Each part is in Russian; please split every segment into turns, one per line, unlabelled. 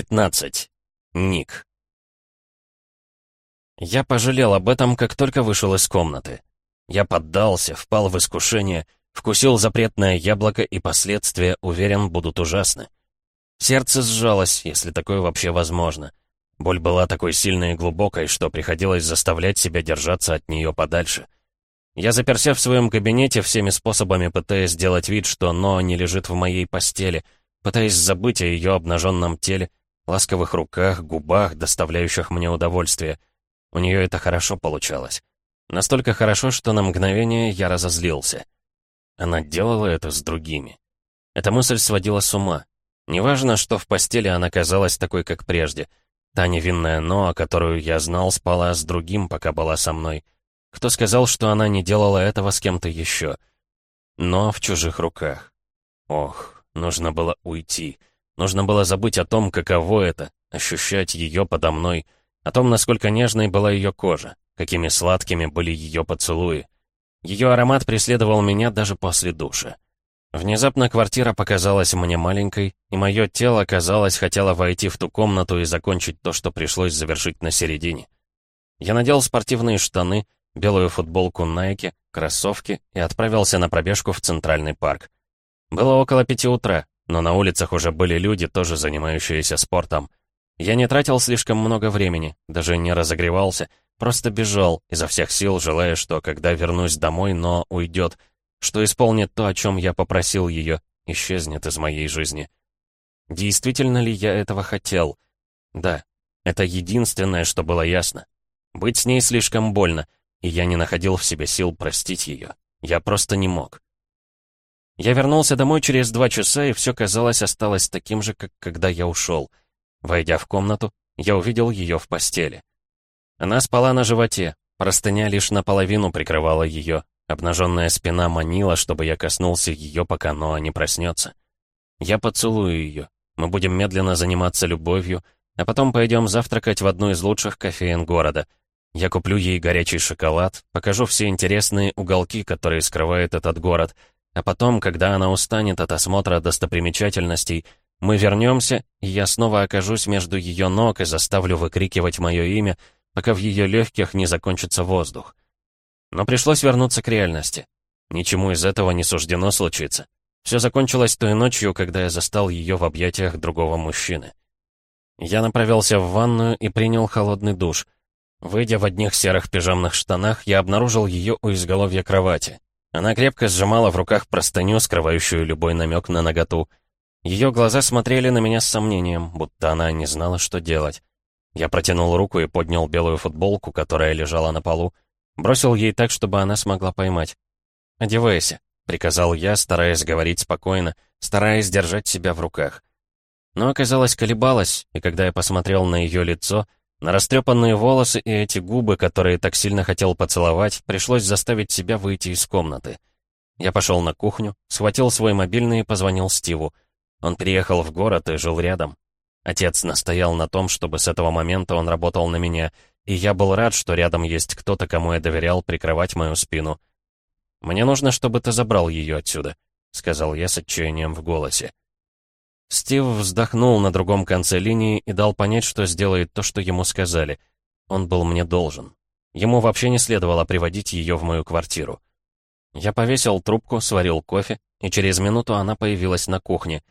15. Ник. Я пожалел об этом, как только вышел из комнаты. Я поддался, впал в искушение, вкусил запретное яблоко, и последствия, уверен, будут ужасны. Сердце сжалось, если такое вообще возможно. Боль была такой сильной и глубокой, что приходилось заставлять себя держаться от нее подальше. Я заперся в своем кабинете всеми способами, пытаясь сделать вид, что Ноа не лежит в моей постели, пытаясь забыть о ее обнаженном теле, ласковых руках, губах, доставляющих мне удовольствие. У нее это хорошо получалось. Настолько хорошо, что на мгновение я разозлился. Она делала это с другими. Эта мысль сводила с ума. Неважно, что в постели она казалась такой, как прежде. Та невинная Ноа, которую я знал, спала с другим, пока была со мной. Кто сказал, что она не делала этого с кем-то еще? Но в чужих руках. Ох, нужно было уйти. Нужно было забыть о том, каково это — ощущать ее подо мной, о том, насколько нежной была ее кожа, какими сладкими были ее поцелуи. Ее аромат преследовал меня даже после душа. Внезапно квартира показалась мне маленькой, и мое тело, казалось, хотело войти в ту комнату и закончить то, что пришлось завершить на середине. Я надел спортивные штаны, белую футболку Nike, кроссовки и отправился на пробежку в Центральный парк. Было около пяти утра, но на улицах уже были люди, тоже занимающиеся спортом. Я не тратил слишком много времени, даже не разогревался, просто бежал, изо всех сил желая, что когда вернусь домой, но уйдет, что исполнит то, о чем я попросил ее, исчезнет из моей жизни. Действительно ли я этого хотел? Да, это единственное, что было ясно. Быть с ней слишком больно, и я не находил в себе сил простить ее. Я просто не мог. Я вернулся домой через два часа, и все, казалось, осталось таким же, как когда я ушел. Войдя в комнату, я увидел ее в постели. Она спала на животе, простыня лишь наполовину прикрывала ее, обнаженная спина манила, чтобы я коснулся ее, пока Ноа не проснется. Я поцелую ее, мы будем медленно заниматься любовью, а потом пойдем завтракать в одну из лучших кофеен города. Я куплю ей горячий шоколад, покажу все интересные уголки, которые скрывает этот город — а потом, когда она устанет от осмотра достопримечательностей, мы вернемся, и я снова окажусь между ее ног и заставлю выкрикивать мое имя, пока в ее легких не закончится воздух. Но пришлось вернуться к реальности. Ничему из этого не суждено случиться. Все закончилось той ночью, когда я застал ее в объятиях другого мужчины. Я направился в ванную и принял холодный душ. Выйдя в одних серых пижамных штанах, я обнаружил ее у изголовья кровати. Она крепко сжимала в руках простыню, скрывающую любой намек на наготу. Ее глаза смотрели на меня с сомнением, будто она не знала, что делать. Я протянул руку и поднял белую футболку, которая лежала на полу. Бросил ей так, чтобы она смогла поймать. «Одевайся», — приказал я, стараясь говорить спокойно, стараясь держать себя в руках. Но оказалось, колебалась, и когда я посмотрел на ее лицо — на растрепанные волосы и эти губы, которые так сильно хотел поцеловать, пришлось заставить себя выйти из комнаты. Я пошел на кухню, схватил свой мобильный и позвонил Стиву. Он переехал в город и жил рядом. Отец настоял на том, чтобы с этого момента он работал на меня, и я был рад, что рядом есть кто-то, кому я доверял прикрывать мою спину. «Мне нужно, чтобы ты забрал ее отсюда», — сказал я с отчаянием в голосе. Стив вздохнул на другом конце линии и дал понять, что сделает то, что ему сказали. Он был мне должен. Ему вообще не следовало приводить ее в мою квартиру. Я повесил трубку, сварил кофе, и через минуту она появилась на кухне.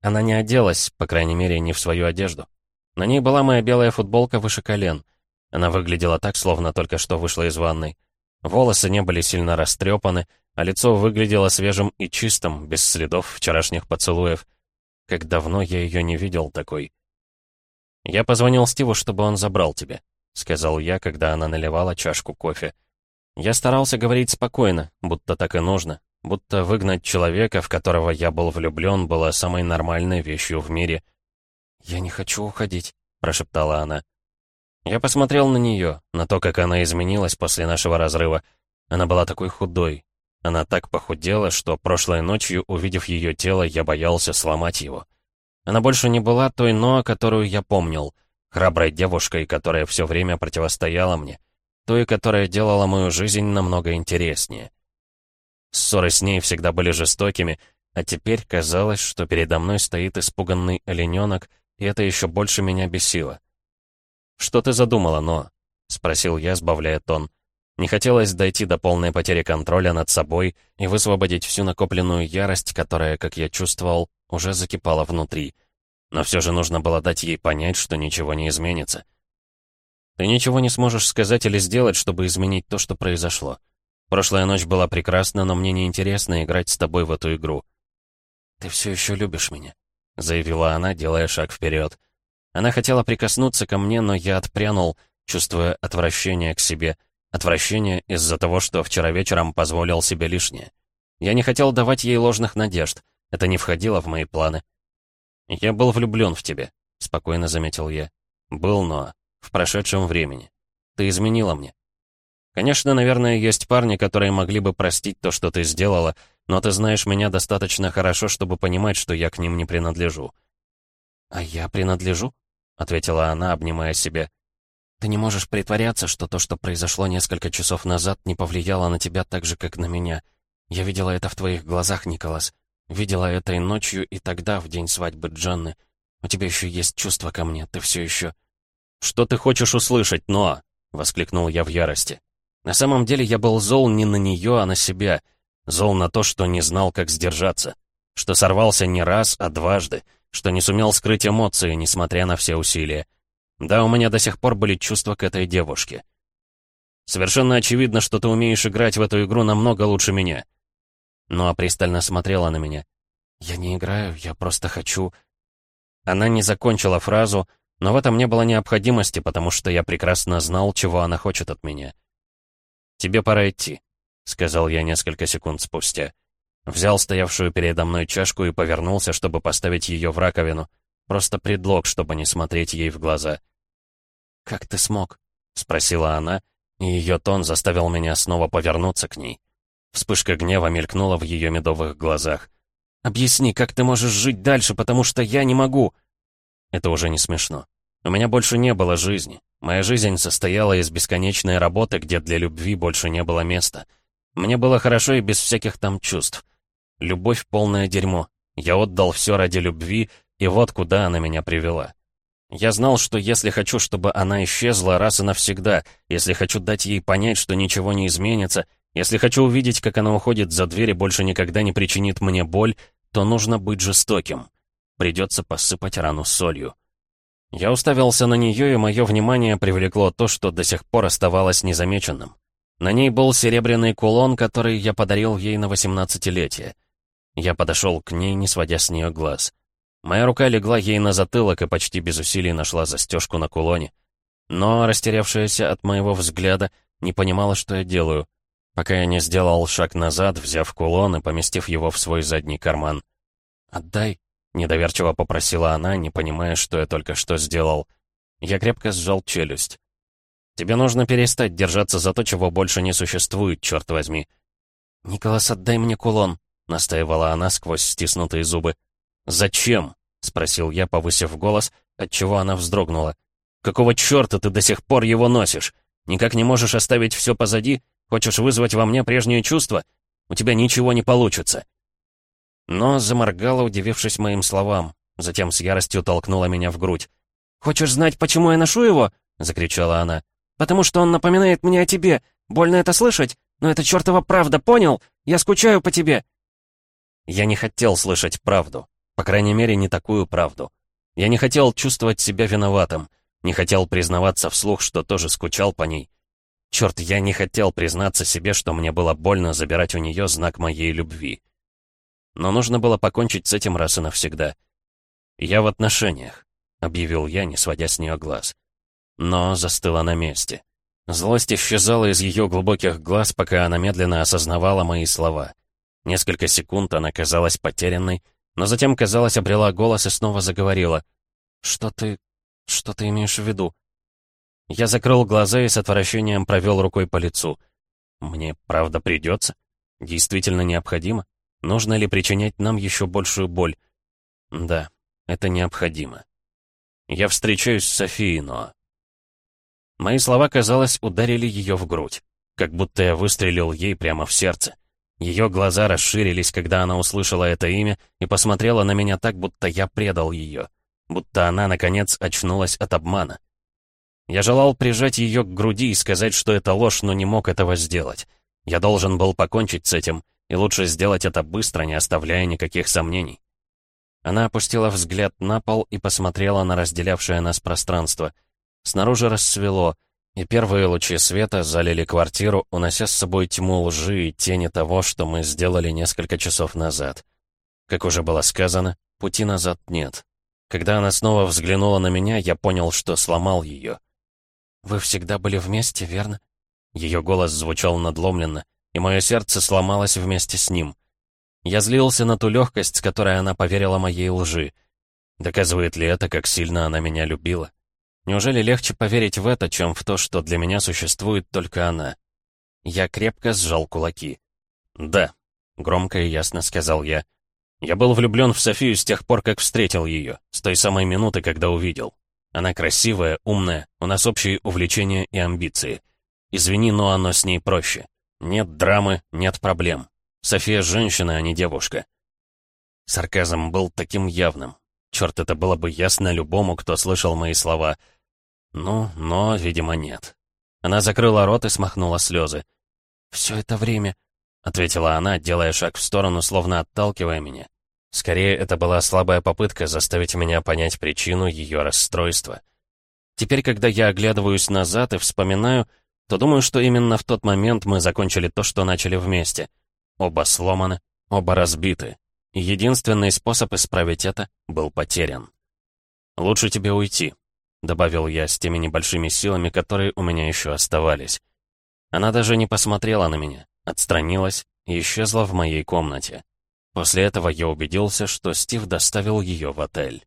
Она не оделась, по крайней мере, не в свою одежду. На ней была моя белая футболка выше колен. Она выглядела так, словно только что вышла из ванной. Волосы не были сильно растрепаны, а лицо выглядело свежим и чистым, без следов вчерашних поцелуев. Как давно я ее не видел такой. «Я позвонил Стиву, чтобы он забрал тебя», — сказал я, когда она наливала чашку кофе. Я старался говорить спокойно, будто так и нужно, будто выгнать человека, в которого я был влюблен, было самой нормальной вещью в мире. «Я не хочу уходить», — прошептала она. Я посмотрел на нее, на то, как она изменилась после нашего разрыва. Она была такой худой, она так похудела, что прошлой ночью, увидев ее тело, я боялся сломать его. Она больше не была той Ноа, которую я помнил, храброй девушкой, которая все время противостояла мне, той, которая делала мою жизнь намного интереснее. Ссоры с ней всегда были жестокими, а теперь казалось, что передо мной стоит испуганный олененок, и это еще больше меня бесило. «Что ты задумала, но?» — спросил я, сбавляя тон. Не хотелось дойти до полной потери контроля над собой и высвободить всю накопленную ярость, которая, как я чувствовал, уже закипала внутри. Но все же нужно было дать ей понять, что ничего не изменится. Ты ничего не сможешь сказать или сделать, чтобы изменить то, что произошло. Прошлая ночь была прекрасна, но мне неинтересно играть с тобой в эту игру. «Ты все еще любишь меня», — заявила она, делая шаг вперед. Она хотела прикоснуться ко мне, но я отпрянул, чувствуя отвращение к себе, отвращение из-за того, что вчера вечером позволил себе лишнее. Я не хотел давать ей ложных надежд, это не входило в мои планы. «Я был влюблен в тебя», — спокойно заметил я. «Был, но в прошедшем времени. Ты изменила мне. Конечно, наверное, есть парни, которые могли бы простить то, что ты сделала, но ты знаешь меня достаточно хорошо, чтобы понимать, что я к ним не принадлежу». «А я принадлежу?» — ответила она, обнимая себя. «Ты не можешь притворяться, что то, что произошло несколько часов назад, не повлияло на тебя так же, как на меня. Я видела это в твоих глазах, Николас. Видела это и ночью, и тогда, в день свадьбы Джанны. У тебя еще есть чувство ко мне, ты все еще...» «Что ты хочешь услышать, Ноа?» — воскликнул я в ярости. На самом деле я был зол не на нее, а на себя. Зол на то, что не знал, как сдержаться. Что сорвался не раз, а дважды. Что не сумел скрыть эмоции, несмотря на все усилия. Да, у меня до сих пор были чувства к этой девушке. Совершенно очевидно, что ты умеешь играть в эту игру намного лучше меня. Ну а пристально смотрела на меня. Я не играю, я просто хочу... Она не закончила фразу, но в этом не было необходимости, потому что я прекрасно знал, чего она хочет от меня. «Тебе пора идти», — сказал я несколько секунд спустя. Взял стоявшую передо мной чашку и повернулся, чтобы поставить ее в раковину. Просто предлог, чтобы не смотреть ей в глаза. «Как ты смог?» — спросила она, и ее тон заставил меня снова повернуться к ней. Вспышка гнева мелькнула в ее медовых глазах. «Объясни, как ты можешь жить дальше, потому что я не могу!» Это уже не смешно. У меня больше не было жизни. Моя жизнь состояла из бесконечной работы, где для любви больше не было места. Мне было хорошо и без всяких там чувств. Любовь — полное дерьмо. Я отдал все ради любви, и вот куда она меня привела. Я знал, что если хочу, чтобы она исчезла раз и навсегда, если хочу дать ей понять, что ничего не изменится, если хочу увидеть, как она уходит за дверь и больше никогда не причинит мне боль, то нужно быть жестоким. Придется посыпать рану солью. Я уставился на нее, и мое внимание привлекло то, что до сих пор оставалось незамеченным. На ней был серебряный кулон, который я подарил ей на восемнадцатилетие. Я подошел к ней, не сводя с нее глаз. Моя рука легла ей на затылок и почти без усилий нашла застежку на кулоне. Но, растерявшаяся от моего взгляда, не понимала, что я делаю, пока я не сделал шаг назад, взяв кулон и поместив его в свой задний карман. «Отдай», — недоверчиво попросила она, не понимая, что я только что сделал. Я крепко сжал челюсть. «Тебе нужно перестать держаться за то, чего больше не существует, черт возьми». «Николас, отдай мне кулон», — настаивала она сквозь стиснутые зубы. «Зачем?» — спросил я, повысив голос, отчего она вздрогнула. «Какого черта ты до сих пор его носишь? Никак не можешь оставить все позади? Хочешь вызвать во мне прежние чувства? У тебя ничего не получится». Но заморгала, удивившись моим словам. Затем с яростью толкнула меня в грудь. «Хочешь знать, почему я ношу его?» — закричала она. «Потому что он напоминает мне о тебе. Больно это слышать, но это чертова правда, понял? Я скучаю по тебе». Я не хотел слышать правду. По крайней мере, не такую правду. Я не хотел чувствовать себя виноватым. Не хотел признаваться вслух, что тоже скучал по ней. Черт, я не хотел признаться себе, что мне было больно забирать у нее знак моей любви. Но нужно было покончить с этим раз и навсегда. «Я в отношениях», — объявил я, не сводя с нее глаз. Но застыла на месте. Злость исчезала из ее глубоких глаз, пока она медленно осознавала мои слова. Несколько секунд она казалась потерянной, но затем, казалось, обрела голос и снова заговорила. «Что ты... что ты имеешь в виду?» Я закрыл глаза и с отвращением провел рукой по лицу. «Мне правда придется? Действительно необходимо? Нужно ли причинять нам еще большую боль?» «Да, это необходимо. Я встречаюсь с Софией, но...» Мои слова, казалось, ударили ее в грудь, как будто я выстрелил ей прямо в сердце. Ее глаза расширились, когда она услышала это имя, и посмотрела на меня так, будто я предал ее. будто она, наконец, очнулась от обмана. Я желал прижать ее к груди и сказать, что это ложь, но не мог этого сделать. Я должен был покончить с этим, и лучше сделать это быстро, не оставляя никаких сомнений. Она опустила взгляд на пол и посмотрела на разделявшее нас пространство. Снаружи рассвело, и первые лучи света залили квартиру, унося с собой тьму лжи и тени того, что мы сделали несколько часов назад. Как уже было сказано, пути назад нет. Когда она снова взглянула на меня, я понял, что сломал ее. «Вы всегда были вместе, верно?» Ее голос звучал надломленно, и мое сердце сломалось вместе с ним. Я злился на ту легкость, с которой она поверила моей лжи. Доказывает ли это, как сильно она меня любила? Неужели легче поверить в это, чем в то, что для меня существует только она? Я крепко сжал кулаки. «Да», — громко и ясно сказал я. «Я был влюблен в Софию с тех пор, как встретил ее, с той самой минуты, когда увидел. Она красивая, умная, у нас общие увлечения и амбиции. Извини, но оно с ней проще. Нет драмы, нет проблем. София женщина, а не девушка. Сарказм был таким явным. Черт, это было бы ясно любому, кто слышал мои слова. Ну, но, видимо, нет. Она закрыла рот и смахнула слезы. «Все это время», — ответила она, делая шаг в сторону, словно отталкивая меня. Скорее, это была слабая попытка заставить меня понять причину ее расстройства. Теперь, когда я оглядываюсь назад и вспоминаю, то думаю, что именно в тот момент мы закончили то, что начали вместе — Оба сломаны, оба разбиты. И единственный способ исправить это был потерян. «Лучше тебе уйти», — добавил я с теми небольшими силами, которые у меня еще оставались. Она даже не посмотрела на меня, отстранилась и исчезла в моей комнате. После этого я убедился, что Стив доставил ее в отель.